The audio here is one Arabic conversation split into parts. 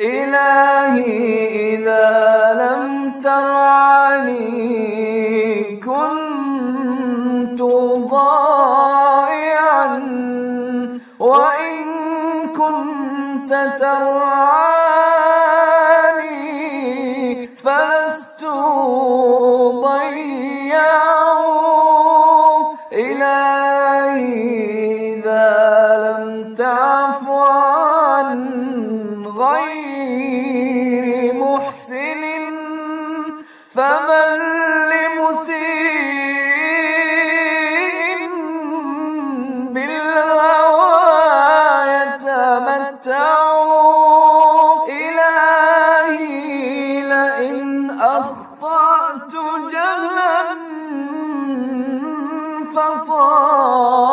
إلهي إذا لم ترعني كنت ضائعا وإن كنت ترعاني فلست ضيعا. إلهي محسن فمن لمسيء بالهوى يتمتع إلهي لئن أخطأت جهلا فطالما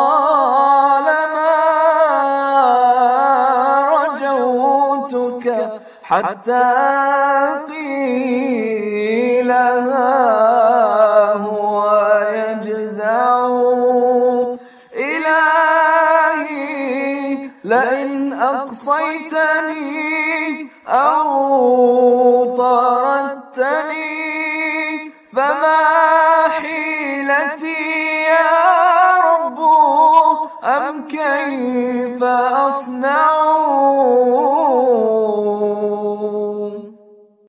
حتى قيل ها هو يجزع إلهي لئن أقصيتني أو طردتني فما حيلتي يا رب أم كيف أصنع